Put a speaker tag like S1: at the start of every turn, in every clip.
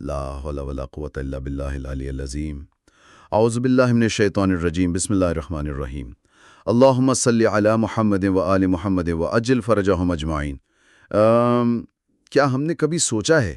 S1: لا حول ولا قوت الا باللہ العلی العظیم۔ اعوذ باللہ من الشیطان الرجیم۔ بسم اللہ الرحمن الرحیم۔ اللہم صلی علی محمد و آل محمد و اجل فرجہم اجمعین۔ ام، کیا ہم نے کبھی سوچا ہے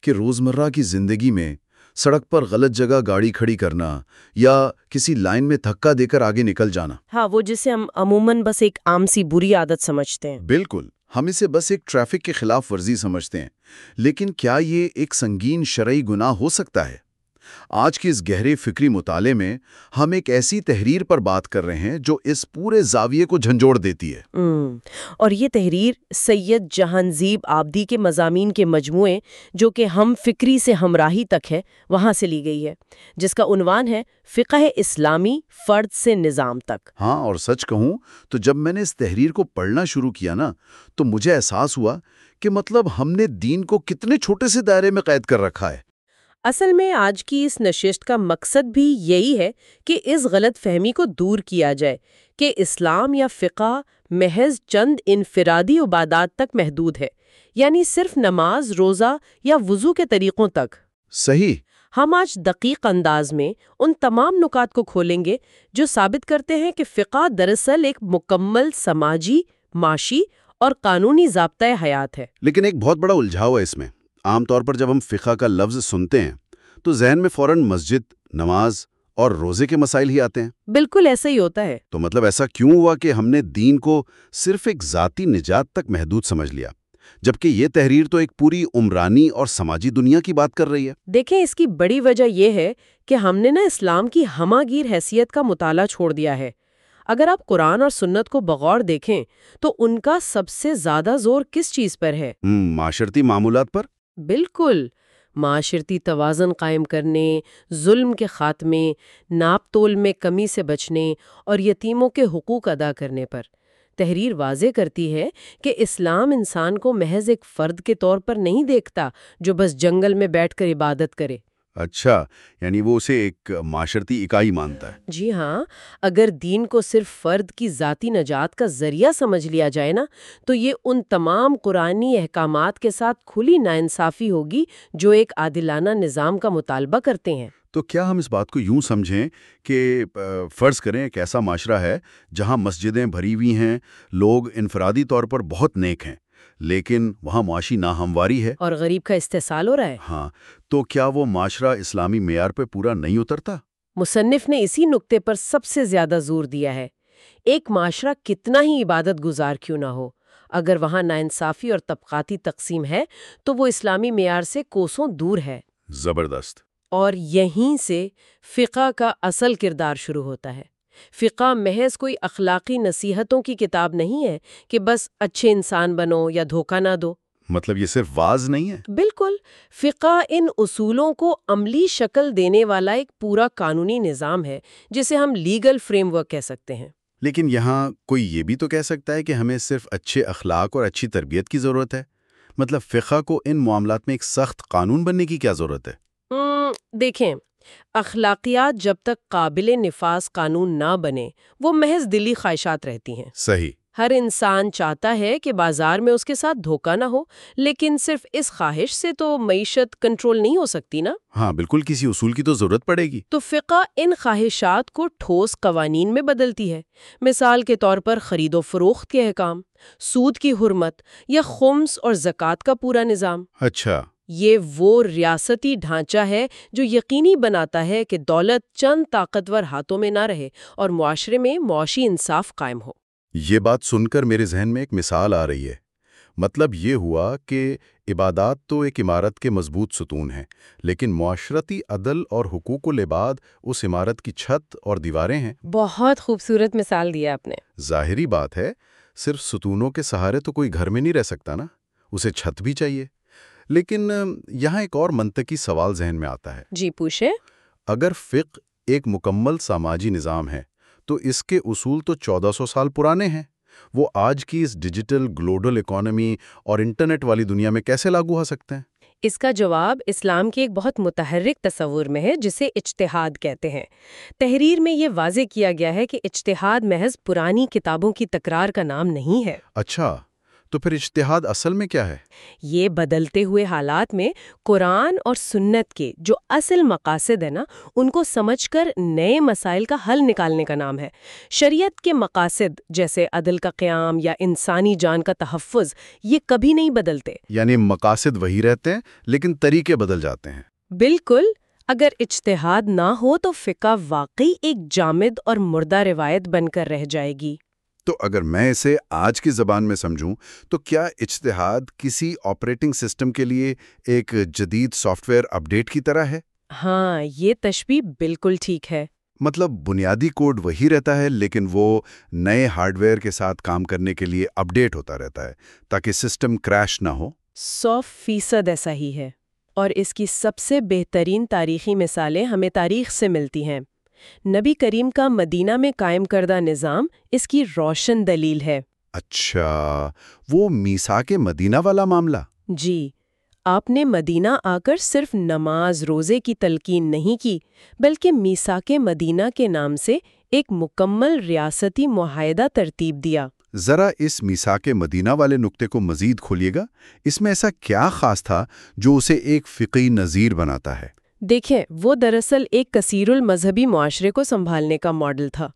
S1: کہ روزمرہ کی زندگی میں سڑک پر غلط جگہ گاڑی کھڑی کرنا یا کسی لائن میں دھکا دے کر آگے نکل جانا؟
S2: ہاں وہ جسے ہم عموماً بس ایک عام سی بری عادت سمجھتے ہیں۔
S1: بالکل۔ ہم اسے بس ایک ٹریفک کے خلاف ورزی سمجھتے ہیں، لیکن کیا یہ ایک سنگین شرعی گناہ ہو سکتا ہے؟ آج کے اس گہرے فکری مطالعے میں ہم ایک ایسی تحریر پر بات کر رہے ہیں جو اس پورے زاویے کو جھنجھوڑ دیتی ہے۔
S2: اور یہ تحریر سید جہانزیب آبدی کے مضامین کے مجموعے جو کہ ہم فکری سے ہمراہی تک ہے وہاں سے لی گئی ہے جس کا عنوان ہے فقہ اسلامی فرد سے نظام تک۔
S1: ہاں اور سچ کہوں تو جب میں نے اس تحریر کو پڑھنا شروع کیا نا تو مجھے احساس ہوا کہ مطلب ہم نے دین کو کتنے چھوٹے سے دائرے میں قید کر رکھا ہے۔
S2: اصل میں آج کی اس نشست کا مقصد بھی یہی ہے کہ اس غلط فہمی کو دور کیا جائے کہ اسلام یا فقہ محض چند انفرادی عبادات تک محدود ہے یعنی صرف نماز روزہ یا وضو کے طریقوں تک۔
S1: صحیح۔
S2: ہم آج دقیق انداز میں ان تمام نکات کو کھولیں گے جو ثابت کرتے ہیں کہ فقہ دراصل ایک مکمل سماجی معاشی اور قانونی ضابطۂ حیات ہے۔
S1: لیکن ایک بہت بڑا الجھاؤ ہے اس میں۔ عام طور پر جب ہم فقہ کا لفظ سنتے ہیں تو ذہن میں فوراً مسجد نماز اور روزے کے مسائل ہی آتے ہیں۔
S2: بالکل ایسا ہی ہوتا ہے۔
S1: تو مطلب ایسا کیوں ہوا کہ ہم نے دین کو صرف ایک ذاتی نجات تک محدود سمجھ لیا جبکہ یہ تحریر تو ایک پوری عمرانی اور سماجی دنیا کی بات کر رہی ہے؟
S2: دیکھیں اس کی بڑی وجہ یہ ہے کہ ہم نے نا اسلام کی ہمہ گیر حیثیت کا مطالعہ چھوڑ دیا ہے۔ اگر آپ قرآن اور سنت کو بغور دیکھیں تو ان کا سب سے زیادہ زور کس چیز پر ہے؟
S1: معاشرتی معمولات پر؟
S2: بالکل۔ معاشرتی توازن قائم کرنے، ظلم کے خاتمے، ناپ تول میں کمی سے بچنے اور یتیموں کے حقوق ادا کرنے پر۔ تحریر واضح کرتی ہے کہ اسلام انسان کو محض ایک فرد کے طور پر نہیں دیکھتا جو بس جنگل میں بیٹھ کر عبادت کرے۔
S1: اچھا یعنی وہ اسے ایک معاشرتی اکائی مانتا ہے۔
S2: جی ہاں اگر دین کو صرف فرد کی ذاتی نجات کا ذریعہ سمجھ لیا جائے نا تو یہ ان تمام قرآنی احکامات کے ساتھ کھلی ناانصافی ہوگی جو ایک عادلانہ نظام کا مطالبہ کرتے ہیں۔
S1: تو کیا ہم اس بات کو یوں سمجھیں کہ فرض کریں ایک ایسا معاشرہ ہے جہاں مسجدیں بھری ہوئی ہیں لوگ انفرادی طور پر بہت نیک ہیں۔ لیکن وہاں معاشی ناہمواری ہے۔
S2: اور غریب کا استحصال ہو رہا ہے۔
S1: ہاں تو کیا وہ معاشرہ اسلامی معیار پہ پورا نہیں اترتا؟
S2: مصنف نے اسی نقطے پر سب سے زیادہ زور دیا ہے۔ ایک معاشرہ کتنا ہی عبادت گزار کیوں نہ ہو اگر وہاں ناانصافی اور طبقاتی تقسیم ہے تو وہ اسلامی معیار سے کوسوں دور ہے۔
S1: زبردست۔
S2: اور یہیں سے فقہ کا اصل کردار شروع ہوتا ہے۔ فقہ محض کوئی اخلاقی نصیحتوں کی کتاب نہیں ہے کہ بس اچھے انسان بنو یا دھوکہ نہ دو۔
S1: مطلب یہ صرف واز نہیں ہے؟
S2: بالکل فقہ ان اصولوں کو عملی شکل دینے والا ایک پورا قانونی نظام ہے جسے ہم لیگل فریم ورک کہہ سکتے ہیں۔
S1: لیکن یہاں کوئی یہ بھی تو کہہ سکتا ہے کہ ہمیں صرف اچھے اخلاق اور اچھی تربیت کی ضرورت ہے؟ مطلب فقہ کو ان معاملات میں ایک سخت قانون بننے کی کیا ضرورت ہے؟
S2: دیکھیں اخلاقیات جب تک قابل نفاذ قانون نہ بنے وہ محض دلی خواہشات رہتی ہیں۔
S1: صحیح۔
S2: ہر انسان چاہتا ہے کہ بازار میں اس کے ساتھ دھوکہ نہ ہو لیکن صرف اس خواہش سے تو معیشت کنٹرول نہیں ہو سکتی نا؟
S1: ہاں بالکل کسی اصول کی تو ضرورت پڑے گی۔
S2: تو فقہ ان خواہشات کو ٹھوس قوانین میں بدلتی ہے۔ مثال کے طور پر خرید و فروخت کے احکام سود کی حرمت یا خمس اور زکوٰۃ کا پورا نظام۔
S1: اچھا۔
S2: یہ وہ ریاستی ڈھانچہ ہے جو یقینی بناتا ہے کہ دولت چند طاقتور ہاتھوں میں نہ رہے اور معاشرے میں معاشی انصاف قائم ہو۔
S1: یہ بات سن کر میرے ذہن میں ایک مثال آ رہی ہے۔ مطلب یہ ہوا کہ عبادات تو ایک عمارت کے مضبوط ستون ہیں لیکن معاشرتی عدل اور حقوق العباد اس عمارت کی چھت اور دیواریں ہیں۔
S2: بہت خوبصورت مثال دیا آپ نے۔
S1: ظاہری بات ہے صرف ستونوں کے سہارے تو کوئی گھر میں نہیں رہ سکتا نا؟ اسے چھت بھی چاہیے۔ لیکن یہاں ایک اور منطقی سوال ذہن میں آتا ہے۔
S2: جی پوچھے
S1: اگر فقہ ایک مکمل سماجی نظام ہے تو اس کے اصول تو چودہ سو سال پرانے ہیں۔ وہ آج کی اس ڈیجیٹل گلوبل اکانومی اور انٹرنیٹ والی دنیا میں کیسے لاگو ہو سکتے ہیں؟
S2: اس کا جواب اسلام کے ایک بہت متحرک تصور میں ہے جسے اجتہاد کہتے ہیں۔ تحریر میں یہ واضح کیا گیا ہے کہ اجتہاد محض پرانی کتابوں کی تکرار کا نام نہیں ہے۔
S1: اچھا۔ تو پھر اجتہاد اصل میں کیا ہے؟
S2: یہ بدلتے ہوئے حالات میں قرآن اور سنت کے جو اصل مقاصد ہیں نا ان کو سمجھ کر نئے مسائل کا حل نکالنے کا نام ہے۔ شریعت کے مقاصد جیسے عدل کا قیام یا انسانی جان کا تحفظ یہ کبھی نہیں بدلتے۔
S1: یعنی مقاصد وہی رہتے ہیں لیکن طریقے بدل جاتے ہیں۔
S2: بالکل اگر اجتہاد نہ ہو تو فقہ واقعی ایک جامد اور مردہ روایت بن کر رہ جائے گی۔
S1: تو اگر میں اسے آج کی زبان میں سمجھوں تو کیا اجتہاد کسی آپریٹنگ سسٹم کے لیے ایک جدید سافٹ ویئر اپڈیٹ کی طرح ہے؟
S2: ہاں یہ تشبیح بالکل ٹھیک ہے۔
S1: مطلب بنیادی کوڈ وہی رہتا ہے لیکن وہ نئے ہارڈ ویئر کے ساتھ کام کرنے کے لیے اپڈیٹ ہوتا رہتا ہے تاکہ سسٹم کریش نہ ہو۔
S2: سو فیصد ایسا ہی ہے۔ اور اس کی سب سے بہترین تاریخی مثالیں ہمیں تاریخ سے ملتی ہیں۔ نبی کریم کا مدینہ میں قائم کردہ نظام اس کی روشن دلیل ہے۔
S1: اچھا وہ میسا کے مدینہ والا معاملہ۔
S2: جی آپ نے مدینہ آ کر صرف نماز روزے کی تلقین نہیں کی بلکہ میسا کے مدینہ کے نام سے ایک مکمل ریاستی معاہدہ ترتیب دیا۔
S1: ذرا اس میسا کے مدینہ والے نقطے کو مزید کھولیے گا۔ اس میں ایسا کیا خاص تھا جو اسے ایک فقی نظیر بناتا ہے؟
S2: دیکھیں وہ دراصل ایک کثیر المذہبی معاشرے کو سنبھالنے کا ماڈل تھا۔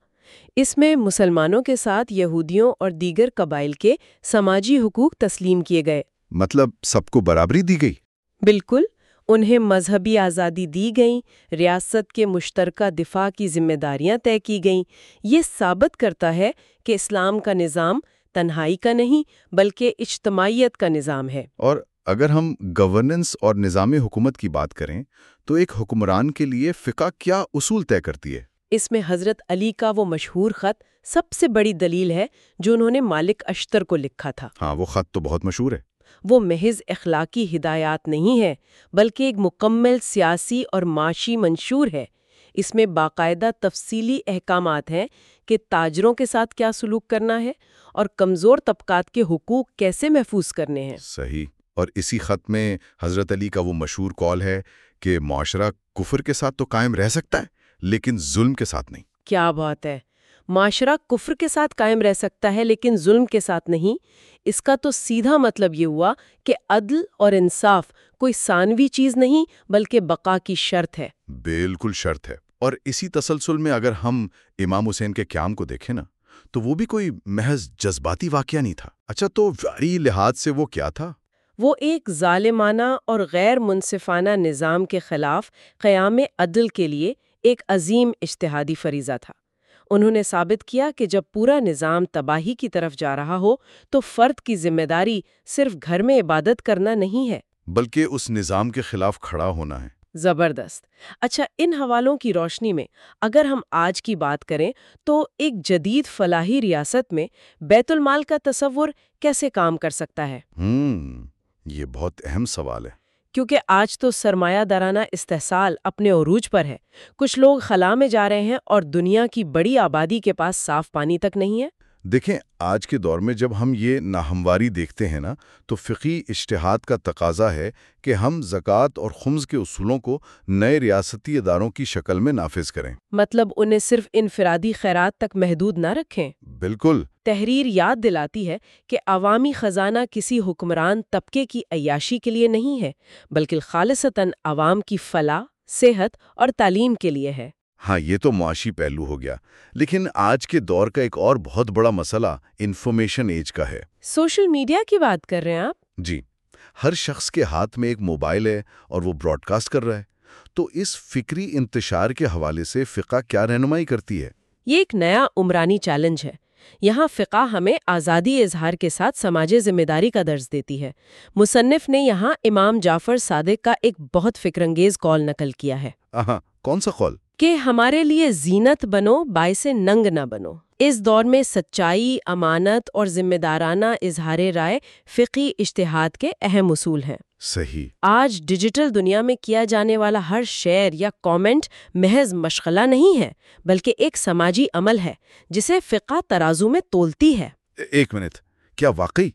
S2: اس میں مسلمانوں کے ساتھ یہودیوں اور دیگر قبائل کے سماجی حقوق تسلیم کیے گئے۔
S1: مطلب سب کو برابری دی گئی۔
S2: بالکل انہیں مذہبی آزادی دی گئیں ریاست کے مشترکہ دفاع کی ذمہ داریاں طے کی گئیں۔ یہ ثابت کرتا ہے کہ اسلام کا نظام تنہائی کا نہیں بلکہ اجتماعیت کا نظام ہے۔
S1: اور اگر ہم گورننس اور نظام حکومت کی بات کریں تو ایک حکمران کے لیے فقہ کیا اصول طے کرتی ہے؟
S2: اس میں حضرت علی کا وہ مشہور خط سب سے بڑی دلیل ہے جو انہوں نے مالک اشتر کو لکھا تھا۔
S1: ہاں وہ خط تو بہت مشہور ہے۔
S2: وہ محض اخلاقی ہدایات نہیں ہے بلکہ ایک مکمل سیاسی اور معاشی منشور ہے۔ اس میں باقاعدہ تفصیلی احکامات ہیں کہ تاجروں کے ساتھ کیا سلوک کرنا ہے اور کمزور طبقات کے حقوق کیسے محفوظ کرنے ہیں۔
S1: صحیح۔ اور اسی خط میں حضرت علی کا وہ مشہور کال ہے کہ معاشرہ کفر کے ساتھ تو قائم رہ سکتا ہے لیکن ظلم کے ساتھ نہیں۔
S2: کیا بات ہے۔ معاشرہ کفر کے ساتھ قائم رہ سکتا ہے لیکن ظلم کے ساتھ نہیں۔ اس کا تو سیدھا مطلب یہ ہوا کہ عدل اور انصاف کوئی ثانوی چیز نہیں بلکہ بقا کی شرط ہے۔
S1: بالکل شرط ہے۔ اور اسی تسلسل میں اگر ہم امام حسین کے قیام کو دیکھیں نا تو وہ بھی کوئی محض جذباتی واقعہ نہیں تھا۔ اچھا تو واری لحاظ سے وہ کیا تھا؟
S2: وہ ایک ظالمانہ اور غیر منصفانہ نظام کے خلاف قیام عدل کے لیے ایک عظیم اشتہادی فریضہ تھا۔ انہوں نے ثابت کیا کہ جب پورا نظام تباہی کی طرف جا رہا ہو تو فرد کی ذمہ داری صرف گھر میں عبادت کرنا نہیں ہے۔
S1: بلکہ اس نظام کے خلاف کھڑا ہونا ہے۔
S2: زبردست۔ اچھا ان حوالوں کی روشنی میں اگر ہم آج کی بات کریں تو ایک جدید فلاحی ریاست میں بیت المال کا تصور کیسے کام کر سکتا ہے؟
S1: ہم یہ بہت اہم سوال ہے۔
S2: کیونکہ آج تو سرمایہ دارانہ استحصال اپنے عروج پر ہے۔ کچھ لوگ خلا میں جا رہے ہیں اور دنیا کی بڑی آبادی کے پاس صاف پانی تک نہیں ہے۔
S1: دیکھیں آج کے دور میں جب ہم یہ ناہمواری دیکھتے ہیں نا تو فقی اشتہاد کا تقاضا ہے کہ ہم زکوٰۃ اور خمز کے اصولوں کو نئے ریاستی اداروں کی شکل میں نافذ کریں۔
S2: مطلب انہیں صرف انفرادی خیرات تک محدود نہ رکھیں۔
S1: بالکل۔
S2: تحریر یاد دلاتی ہے کہ عوامی خزانہ کسی حکمران طبقے کی عیاشی کے لیے نہیں ہے بلکہ خالصتاً عوام کی فلاح صحت اور تعلیم کے لیے ہے۔
S1: ہاں یہ تو معاشی پہلو ہو گیا لیکن آج کے دور کا ایک اور بہت بڑا مسئلہ انفارمیشن ایج کا ہے۔
S2: سوشل میڈیا کی بات کر رہے ہیں آپ؟
S1: جی ہر شخص کے ہاتھ میں ایک موبائل ہے اور وہ براڈ کاسٹ کر رہا ہے۔ تو اس فکری انتشار کے حوالے سے فقہ کیا رہنمائی کرتی ہے؟
S2: یہ ایک نیا عمرانی چیلنج ہے۔ یہاں فقہ ہمیں آزادی اظہار کے ساتھ سماجی ذمہ داری کا درج دیتی ہے۔ مصنف نے یہاں امام جعفر صادق کا ایک بہت فکر انگیز کال نقل کیا ہے۔
S1: ہاں کون سا قول؟
S2: کہ ہمارے لیے زینت بنو باعث ننگ نہ بنو۔ اس دور میں سچائی امانت اور ذمہ دارانہ اظہار رائے فقی اشتہاد کے اہم اصول ہیں۔
S1: صحیح۔
S2: آج ڈیجیٹل دنیا میں کیا جانے والا ہر شعر یا کامنٹ محض مشغلہ نہیں ہے بلکہ ایک سماجی عمل ہے جسے فقہ ترازو میں تولتی ہے۔
S1: ایک منٹ کیا واقعی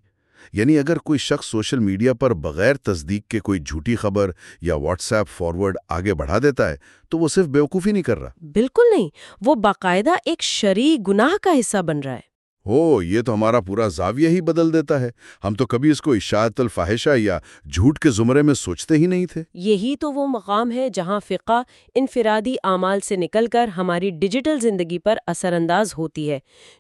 S1: یعنی اگر کوئی شخص سوشل میڈیا پر بغیر تصدیق کے کوئی جھوٹی خبر یا واٹس ایپ فارورڈ آگے بڑھا دیتا ہے، تو وہ صرف بیوقوفی نہیں کر رہا۔
S2: بالکل نہیں، وہ باقاعدہ ایک شرعی گناہ کا حصہ بن رہا ہے۔
S1: ہو یہ تو ہمارا پورا زاویہ ہی بدل دیتا ہے۔ ہم تو کبھی اس کو اشاعت الفاحشہ یا جھوٹ کے زمرے میں سوچتے ہی نہیں تھے۔
S2: یہی تو وہ مقام ہے جہاں فقہ انفرادی اعمال سے نکل کر ہماری ڈیجیٹل زندگی پر اثر انداز ہوتی ہے۔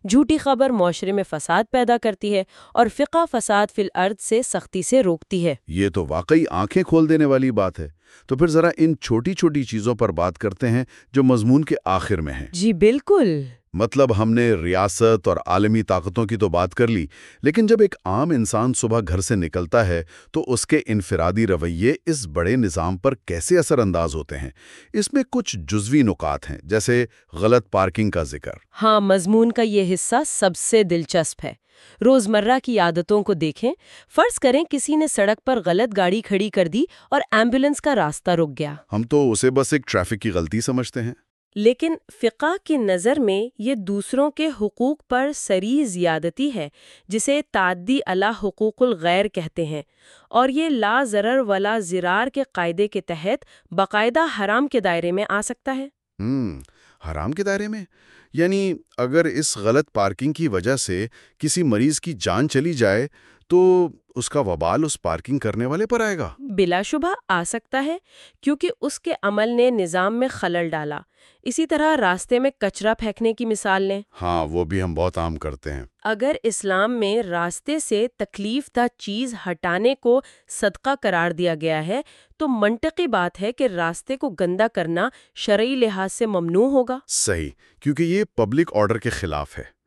S2: جھوٹی خبر معاشرے میں فساد پیدا کرتی ہے اور فقہ فساد فی الارض سے سختی سے روکتی ہے۔
S1: یہ تو واقعی آنکھیں کھول دینے والی بات ہے۔ تو پھر ذرا ان چھوٹی چھوٹی چیزوں پر بات کرتے ہیں جو مضمون کے آخر میں ہیں۔
S2: جی بالکل۔
S1: مطلب ہم نے ریاست اور عالمی طاقتوں کی تو بات کر لی لیکن جب ایک عام انسان صبح گھر سے نکلتا ہے تو اس کے انفرادی رویے اس بڑے نظام پر کیسے اثر انداز ہوتے ہیں؟ اس میں کچھ جزوی نکات ہیں جیسے غلط پارکنگ کا ذکر۔
S2: ہاں مضمون کا یہ حصہ سب سے دلچسپ ہے۔ روزمرہ کی عادتوں کو دیکھیں فرض کریں کسی نے سڑک پر غلط گاڑی کھڑی کر دی اور ایمبولینس کا راستہ رک گیا۔
S1: ہم تو اسے بس ایک ٹریفک کی غلطی سمجھتے ہیں۔
S2: لیکن فقہ کی نظر میں یہ دوسروں کے حقوق پر سری زیادتی ہے، جسے تعدی علی حقوق الغیر کہتے ہیں، اور یہ لا ضرر ولا زرار کے قاعدے کے تحت باقاعدہ حرام کے دائرے میں آ سکتا ہے۔
S1: ہم حرام کے دائرے میں؟ یعنی اگر اس غلط پارکنگ کی وجہ سے کسی مریض کی جان چلی جائے تو اس کا وبال اس پارکنگ کرنے والے پر آئے گا۔
S2: بلا شبہ آ سکتا ہے کیونکہ اس کے عمل نے نظام میں خلل ڈالا۔ اسی طرح راستے میں کچرا پھینکنے کی مثال لیں۔
S1: ہاں وہ بھی ہم بہت عام کرتے ہیں۔
S2: اگر اسلام میں راستے سے تکلیف دہ چیز ہٹانے کو صدقہ قرار دیا گیا ہے تو منطقی بات ہے کہ راستے کو گندا کرنا شرعی لحاظ سے ممنوع ہوگا۔
S1: صحیح کیونکہ یہ پبلک آرڈر کے خلاف ہے۔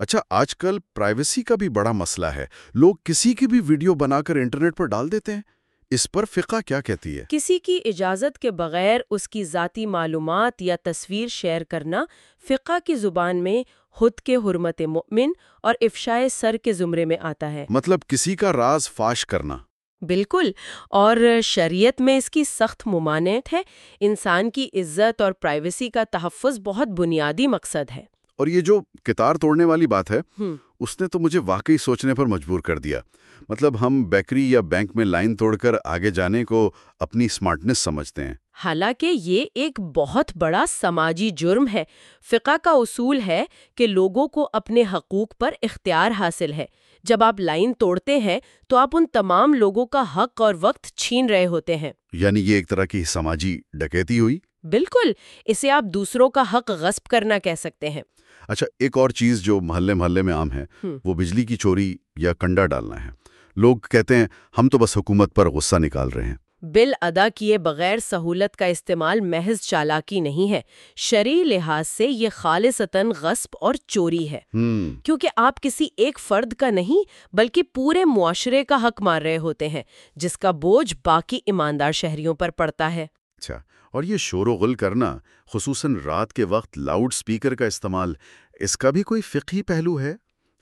S1: اچھا آج کل پرائیویسی کا بھی بڑا مسئلہ ہے۔ لوگ کسی کی بھی ویڈیو بنا کر انٹرنیٹ پر ڈال دیتے ہیں۔ اس پر فقہ کیا کہتی ہے؟
S2: کسی کی اجازت کے بغیر اس کی ذاتی معلومات یا تصویر شیئر کرنا فقہ کی زبان میں خود کے حرمت مؤمن اور افشائے سر کے زمرے میں آتا ہے۔
S1: مطلب کسی کا راز فاش کرنا۔
S2: بالکل اور شریعت میں اس کی سخت ممانعت ہے۔ انسان کی عزت اور پرائیویسی کا تحفظ بہت بنیادی مقصد ہے۔
S1: اور یہ جو کتار توڑنے والی بات ہے اس نے تو مجھے واقعی سوچنے پر مجبور کر دیا۔ مطلب ہم بیکری یا بینک میں لائن توڑ کر آگے جانے کو اپنی سمارٹنس سمجھتے ہیں۔
S2: حالانکہ یہ ایک بہت بڑا سماجی جرم ہے۔ فقہ کا اصول ہے کہ لوگوں کو اپنے حقوق پر اختیار حاصل ہے۔ جب آپ لائن توڑتے ہیں تو آپ ان تمام لوگوں کا حق اور وقت چھین رہے ہوتے ہیں۔
S1: یعنی یہ ایک طرح کی سماجی ڈکیتی ہوئی؟
S2: بالکل اسے آپ دوسروں کا حق غصب کرنا کہہ سکتے ہیں۔
S1: اچھا ایک اور چیز جو محلے محلے میں عام ہے۔ وہ بجلی کی چوری یا کنڈا ڈالنا ہے۔ لوگ کہتے ہیں ہم تو بس حکومت پر غصہ نکال رہے ہیں۔
S2: بل ادا کیے بغیر سہولت کا استعمال محض چالاکی نہیں ہے۔ شرعی لحاظ سے یہ خالصتاً غصب اور چوری ہے۔
S1: ہم۔
S2: کیونکہ آپ کسی ایک فرد کا نہیں بلکہ پورے معاشرے کا حق مار رہے ہوتے ہیں جس کا بوجھ باقی ایماندار شہریوں پر پڑتا ہے۔
S1: اچھا اور یہ شور و غل کرنا خصوصاً رات کے وقت لاؤڈ سپیکر کا استعمال اس کا بھی کوئی فقہی پہلو ہے؟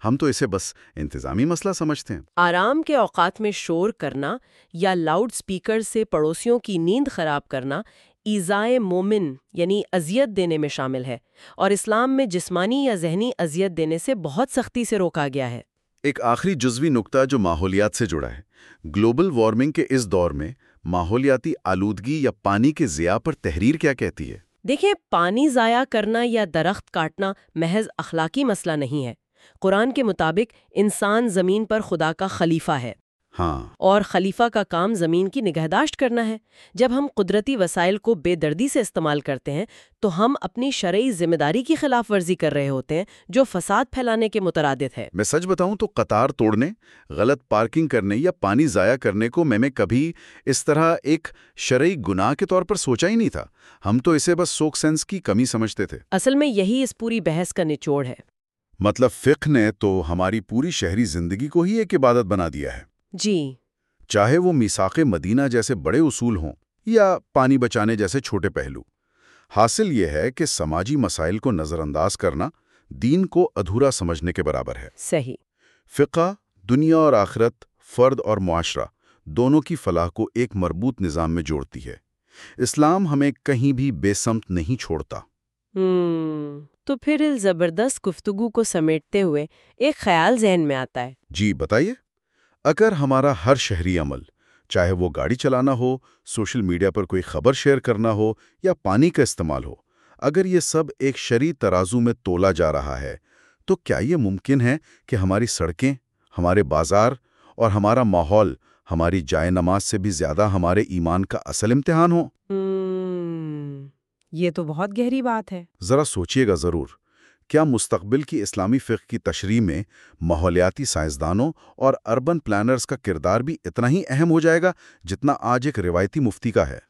S1: ہم تو اسے بس انتظامی مسئلہ سمجھتے ہیں۔
S2: آرام کے اوقات میں شور کرنا یا لاؤڈ سپیکر سے پڑوسیوں کی نیند خراب کرنا ایزائے مومن یعنی اذیت دینے میں شامل ہے اور اسلام میں جسمانی یا ذہنی اذیت دینے سے بہت سختی سے روکا گیا ہے۔
S1: ایک آخری جزوی نقطہ جو ماحولیات سے جڑا ہے گلوبل وارمنگ کے اس دور میں ماحولیاتی آلودگی یا پانی کے ضیاع پر تحریر کیا کہتی ہے؟
S2: دیکھیں پانی ضائع کرنا یا درخت کاٹنا محض اخلاقی مسئلہ نہیں ہے۔ قرآن کے مطابق انسان زمین پر خدا کا خلیفہ ہے۔
S1: ہاں۔
S2: اور خلیفہ کا کام زمین کی نگہداشت کرنا ہے۔ جب ہم قدرتی وسائل کو بے دردی سے استعمال کرتے ہیں تو ہم اپنی شرعی ذمہ داری کی خلاف ورزی کر رہے ہوتے ہیں جو فساد پھیلانے کے مترادف ہے۔
S1: میں سچ بتاؤں تو قطار توڑنے غلط پارکنگ کرنے یا پانی ضائع کرنے کو میں نے کبھی اس طرح ایک شرعی گناہ کے طور پر سوچا ہی نہیں تھا۔ ہم تو اسے بس سوک سینس کی کمی سمجھتے تھے۔
S2: اصل میں یہی اس پوری بحث کا نچوڑ ہے۔
S1: مطلب فقہ نے تو ہماری پوری شہری زندگی کو ہی ایک عبادت بنا دیا ہے۔
S2: جی۔
S1: چاہے وہ میساق مدینہ جیسے بڑے اصول ہوں یا پانی بچانے جیسے چھوٹے پہلو۔ حاصل یہ ہے کہ سماجی مسائل کو نظر انداز کرنا دین کو ادھورا سمجھنے کے برابر ہے۔
S2: صحیح۔
S1: فقہ دنیا اور آخرت فرد اور معاشرہ دونوں کی فلاح کو ایک مربوط نظام میں جوڑتی ہے۔ اسلام ہمیں کہیں بھی بے سمت نہیں چھوڑتا۔
S2: ہم تو پھر زبردست گفتگو کو سمیٹتے ہوئے ایک خیال ذہن میں آتا ہے۔
S1: جی بتائیے۔ اگر ہمارا ہر شہری عمل چاہے وہ گاڑی چلانا ہو سوشل میڈیا پر کوئی خبر شیئر کرنا ہو یا پانی کا استعمال ہو اگر یہ سب ایک شرعی ترازو میں تولا جا رہا ہے تو کیا یہ ممکن ہے کہ ہماری سڑکیں ہمارے بازار اور ہمارا ماحول ہماری جائے نماز سے بھی زیادہ ہمارے ایمان کا اصل امتحان ہو؟
S2: یہ تو بہت گہری بات ہے۔
S1: ذرا سوچئے گا ضرور۔ کیا مستقبل کی اسلامی فقہ کی تشریح میں ماحولیاتی سائنسدانوں اور اربن پلانرز کا کردار بھی اتنا ہی اہم ہو جائے گا جتنا آج ایک روایتی مفتی کا ہے؟